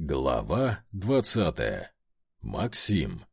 Глава двадцатая. Максим.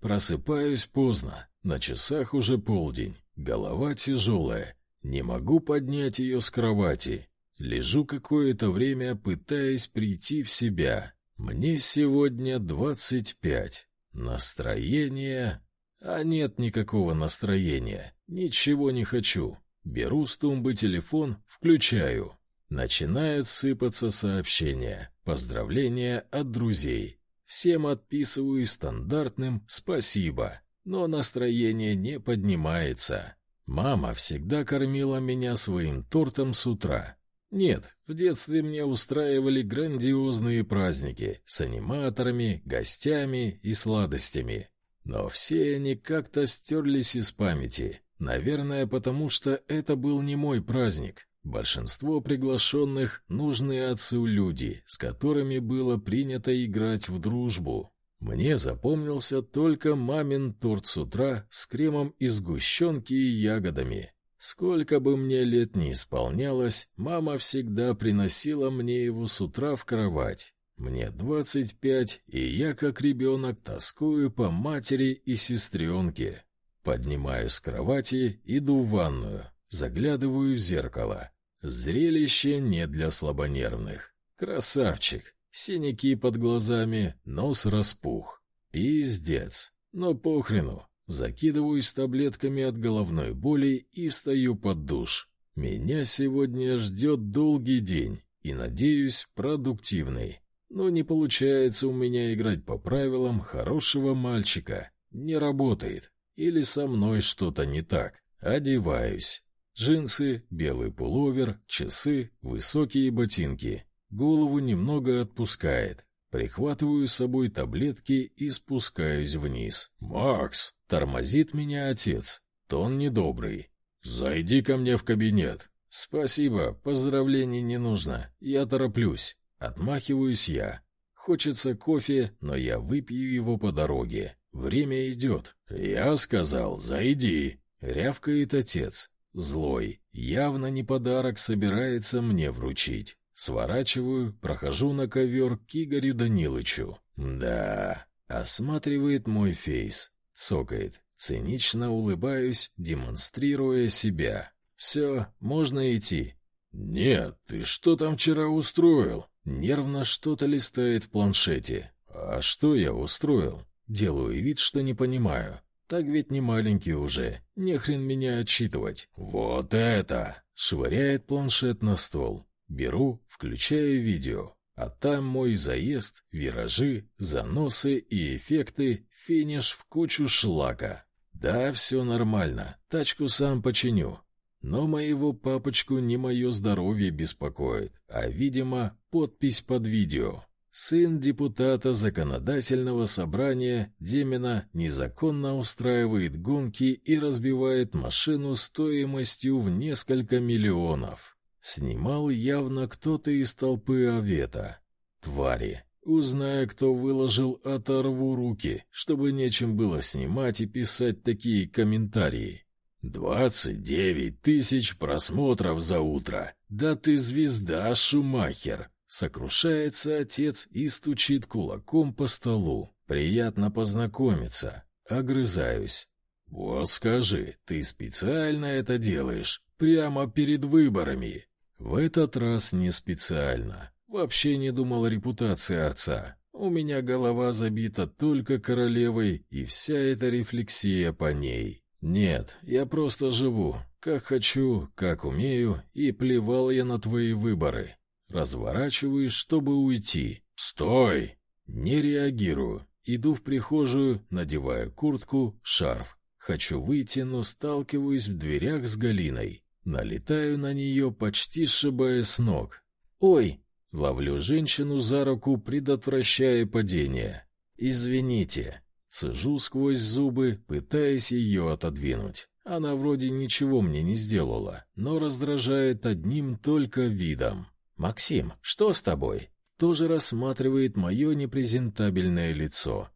Просыпаюсь поздно, на часах уже полдень, голова тяжелая, не могу поднять ее с кровати. Лежу какое-то время, пытаясь прийти в себя. Мне сегодня двадцать пять. Настроение... А нет никакого настроения, ничего не хочу. Беру с тумбы телефон, включаю. Начинают сыпаться сообщения, поздравления от друзей. Всем отписываю стандартным «спасибо», но настроение не поднимается. Мама всегда кормила меня своим тортом с утра. Нет, в детстве мне устраивали грандиозные праздники с аниматорами, гостями и сладостями. Но все они как-то стерлись из памяти. Наверное, потому что это был не мой праздник. Большинство приглашенных — нужные отцу люди, с которыми было принято играть в дружбу. Мне запомнился только мамин торт с утра с кремом из сгущенки и ягодами. Сколько бы мне лет ни исполнялось, мама всегда приносила мне его с утра в кровать. Мне двадцать пять, и я, как ребенок, тоскую по матери и сестренке. Поднимаюсь с кровати, иду в ванную, заглядываю в зеркало. Зрелище не для слабонервных. Красавчик. Синяки под глазами, нос распух. Пиздец. Но похрену. Закидываюсь таблетками от головной боли и встаю под душ. Меня сегодня ждет долгий день и, надеюсь, продуктивный. Но не получается у меня играть по правилам хорошего мальчика. Не работает. Или со мной что-то не так. Одеваюсь. Джинсы, белый пуловер, часы, высокие ботинки. Голову немного отпускает. Прихватываю с собой таблетки и спускаюсь вниз. «Макс!» — тормозит меня отец. Тон недобрый. «Зайди ко мне в кабинет». «Спасибо, поздравлений не нужно. Я тороплюсь». Отмахиваюсь я. Хочется кофе, но я выпью его по дороге. Время идет. «Я сказал, зайди!» — рявкает отец. Злой, явно не подарок собирается мне вручить. Сворачиваю, прохожу на ковер к Игорю Данилычу. Да, осматривает мой фейс, цокает. Цинично улыбаюсь, демонстрируя себя. Все, можно идти. Нет, ты что там вчера устроил? Нервно что-то листает в планшете. А что я устроил? Делаю вид, что не понимаю. Так ведь не маленький уже, не хрен меня отчитывать. Вот это! Швыряет планшет на стол. Беру, включаю видео. А там мой заезд, виражи, заносы и эффекты, финиш в кучу шлака. Да, все нормально, тачку сам починю. Но моего папочку не мое здоровье беспокоит, а, видимо, подпись под видео. Сын депутата законодательного собрания Демина незаконно устраивает гонки и разбивает машину стоимостью в несколько миллионов. Снимал явно кто-то из толпы Авета. Твари. Узнаю, кто выложил, оторву руки, чтобы нечем было снимать и писать такие комментарии. «Двадцать девять тысяч просмотров за утро! Да ты звезда, Шумахер! Сокрушается отец и стучит кулаком по столу. Приятно познакомиться. Огрызаюсь. Вот скажи, ты специально это делаешь? Прямо перед выборами? В этот раз не специально. Вообще не думал о репутации отца. У меня голова забита только королевой, и вся эта рефлексия по ней. Нет, я просто живу, как хочу, как умею, и плевал я на твои выборы. Разворачиваюсь, чтобы уйти. «Стой!» Не реагирую. Иду в прихожую, надеваю куртку, шарф. Хочу выйти, но сталкиваюсь в дверях с Галиной. Налетаю на нее, почти сшибая с ног. «Ой!» Ловлю женщину за руку, предотвращая падение. «Извините». Цежу сквозь зубы, пытаясь ее отодвинуть. Она вроде ничего мне не сделала, но раздражает одним только видом. «Максим, что с тобой?» Тоже рассматривает мое непрезентабельное лицо.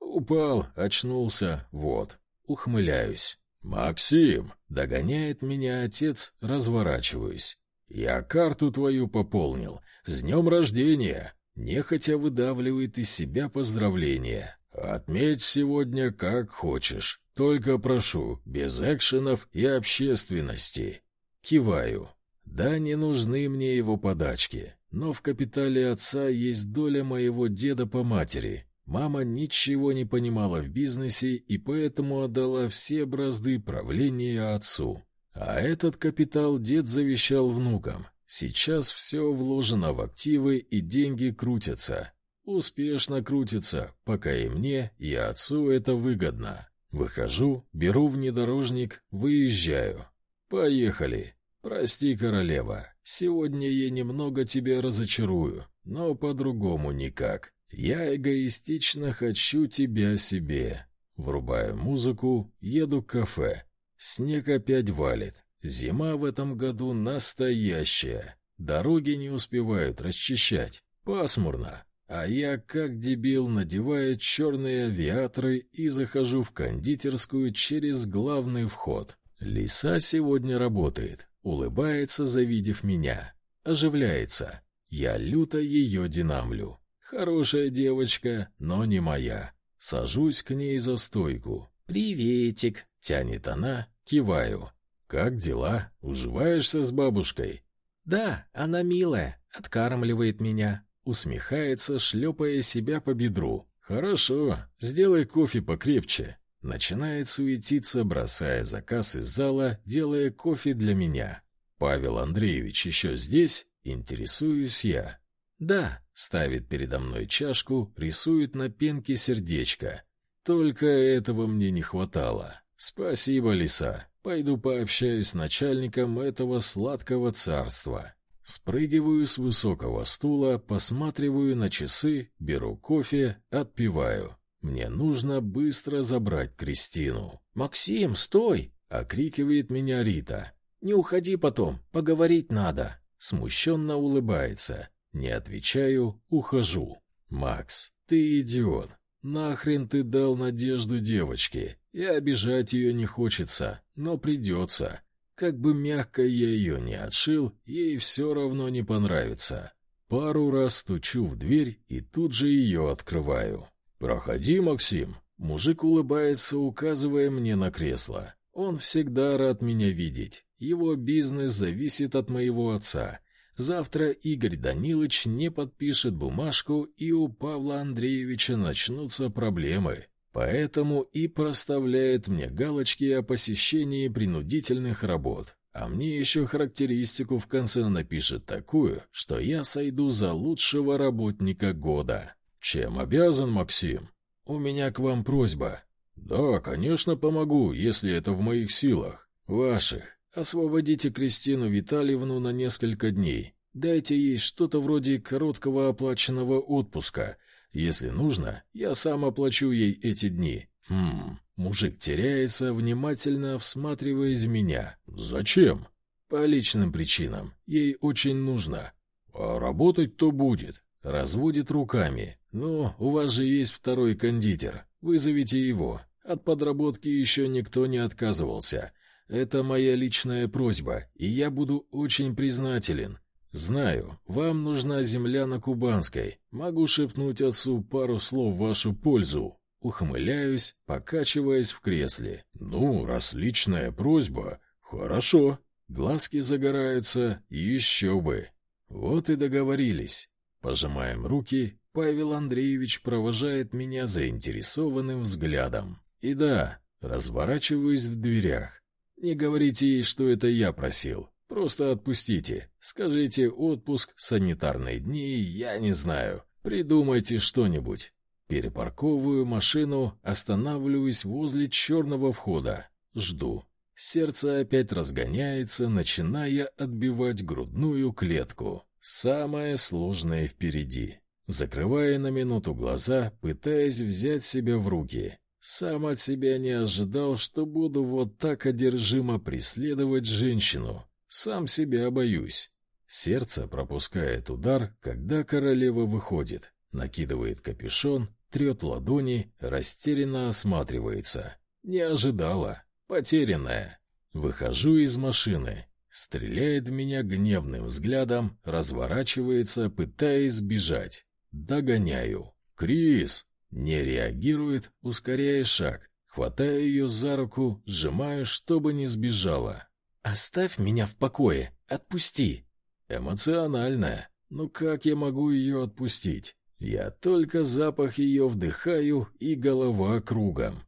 «Упал, очнулся, вот». Ухмыляюсь. «Максим!» — догоняет меня отец, разворачиваюсь. «Я карту твою пополнил. С днем рождения!» нехотя выдавливает из себя поздравления. «Отметь сегодня как хочешь, только прошу, без экшенов и общественности». Киваю. Да, не нужны мне его подачки, но в капитале отца есть доля моего деда по матери. Мама ничего не понимала в бизнесе и поэтому отдала все бразды правления отцу. А этот капитал дед завещал внукам. Сейчас все вложено в активы и деньги крутятся. Успешно крутятся, пока и мне, и отцу это выгодно. Выхожу, беру внедорожник, выезжаю. Поехали. Прости, королева, сегодня я немного тебя разочарую, но по-другому никак. Я эгоистично хочу тебя себе. Врубаю музыку, еду к кафе. Снег опять валит. Зима в этом году настоящая. Дороги не успевают расчищать. Пасмурно. А я, как дебил, надеваю черные авиаторы и захожу в кондитерскую через главный вход. Лиса сегодня работает. Улыбается, завидев меня. Оживляется. Я люто ее динамлю. Хорошая девочка, но не моя. Сажусь к ней за стойку. «Приветик!» — тянет она, Киваю. «Как дела? Уживаешься с бабушкой?» «Да, она милая, откармливает меня». Усмехается, шлепая себя по бедру. «Хорошо, сделай кофе покрепче». Начинает суетиться, бросая заказ из зала, делая кофе для меня. «Павел Андреевич еще здесь?» Интересуюсь я. «Да», — ставит передо мной чашку, рисует на пенке сердечко. Только этого мне не хватало. «Спасибо, лиса. Пойду пообщаюсь с начальником этого сладкого царства». Спрыгиваю с высокого стула, посматриваю на часы, беру кофе, отпиваю. Мне нужно быстро забрать Кристину. «Максим, стой!» — окрикивает меня Рита. «Не уходи потом, поговорить надо». Смущенно улыбается. Не отвечаю, ухожу. «Макс, ты идиот. Нахрен ты дал надежду девочке? И обижать ее не хочется, но придется. Как бы мягко я ее не отшил, ей все равно не понравится. Пару раз стучу в дверь и тут же ее открываю. «Проходи, Максим!» Мужик улыбается, указывая мне на кресло. Он всегда рад меня видеть. Его бизнес зависит от моего отца — Завтра Игорь Данилович не подпишет бумажку, и у Павла Андреевича начнутся проблемы. Поэтому и проставляет мне галочки о посещении принудительных работ. А мне еще характеристику в конце напишет такую, что я сойду за лучшего работника года. Чем обязан, Максим? У меня к вам просьба. Да, конечно, помогу, если это в моих силах. Ваших. Освободите Кристину Витальевну на несколько дней. Дайте ей что-то вроде короткого оплаченного отпуска. Если нужно, я сам оплачу ей эти дни. Хм, мужик теряется, внимательно всматриваясь в меня. Зачем? По личным причинам. Ей очень нужно. А работать-то будет. Разводит руками. Но у вас же есть второй кондитер. Вызовите его. От подработки еще никто не отказывался. Это моя личная просьба, и я буду очень признателен. Знаю, вам нужна земля на Кубанской. Могу шепнуть отцу пару слов в вашу пользу. Ухмыляюсь, покачиваясь в кресле. Ну, раз личная просьба, хорошо. Глазки загораются, еще бы. Вот и договорились. Пожимаем руки, Павел Андреевич провожает меня заинтересованным взглядом. И да, разворачиваюсь в дверях. Не говорите ей, что это я просил. Просто отпустите. Скажите отпуск, санитарные дни, я не знаю. Придумайте что-нибудь. Перепарковываю машину, останавливаюсь возле черного входа. Жду. Сердце опять разгоняется, начиная отбивать грудную клетку. Самое сложное впереди. Закрывая на минуту глаза, пытаясь взять себя в руки. Сам от себя не ожидал, что буду вот так одержимо преследовать женщину. Сам себя боюсь. Сердце пропускает удар, когда королева выходит, накидывает капюшон, трет ладони, растерянно осматривается. Не ожидала. Потерянная. Выхожу из машины. Стреляет в меня гневным взглядом, разворачивается, пытаясь сбежать. Догоняю. «Крис!» Не реагирует, ускоряя шаг. Хватаю ее за руку, сжимаю, чтобы не сбежала. «Оставь меня в покое! Отпусти!» Эмоциональная. Но как я могу ее отпустить? Я только запах ее вдыхаю, и голова кругом.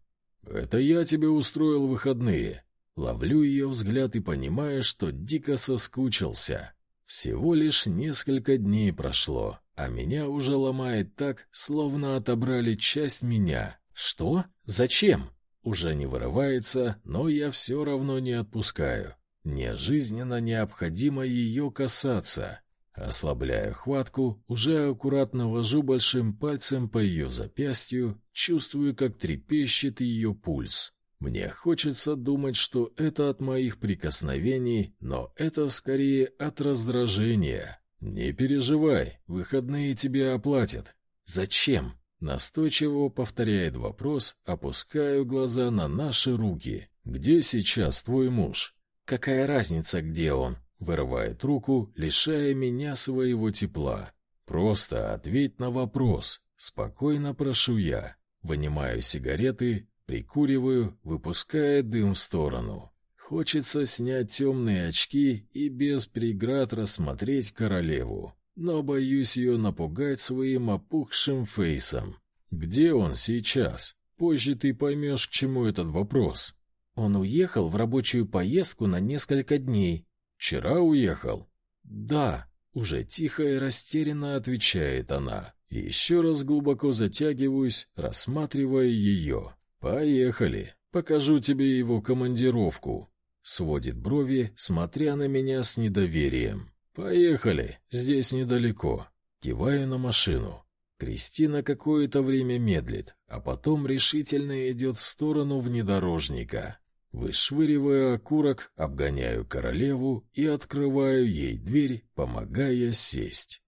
Это я тебе устроил выходные. Ловлю ее взгляд и понимаю, что дико соскучился. Всего лишь несколько дней прошло, а меня уже ломает так, словно отобрали часть меня. Что? Зачем? Уже не вырывается, но я все равно не отпускаю. Мне жизненно необходимо ее касаться. Ослабляю хватку, уже аккуратно вожу большим пальцем по ее запястью, чувствую, как трепещет ее пульс. Мне хочется думать, что это от моих прикосновений, но это скорее от раздражения. Не переживай, выходные тебе оплатят. Зачем? Настойчиво повторяет вопрос, опускаю глаза на наши руки. Где сейчас твой муж? Какая разница, где он? Вырывает руку, лишая меня своего тепла. Просто ответь на вопрос. Спокойно прошу я. Вынимаю сигареты, прикуриваю, выпуская дым в сторону. Хочется снять темные очки и без преград рассмотреть королеву, но боюсь ее напугать своим опухшим фейсом. Где он сейчас? Позже ты поймешь, к чему этот вопрос. Он уехал в рабочую поездку на несколько дней. Вчера уехал? Да, уже тихо и растерянно отвечает она. Еще раз глубоко затягиваюсь, рассматривая ее. Поехали, покажу тебе его командировку. Сводит брови, смотря на меня с недоверием. Поехали, здесь недалеко. Киваю на машину. Кристина какое-то время медлит, а потом решительно идет в сторону внедорожника. Вышвыриваю окурок, обгоняю королеву и открываю ей дверь, помогая сесть.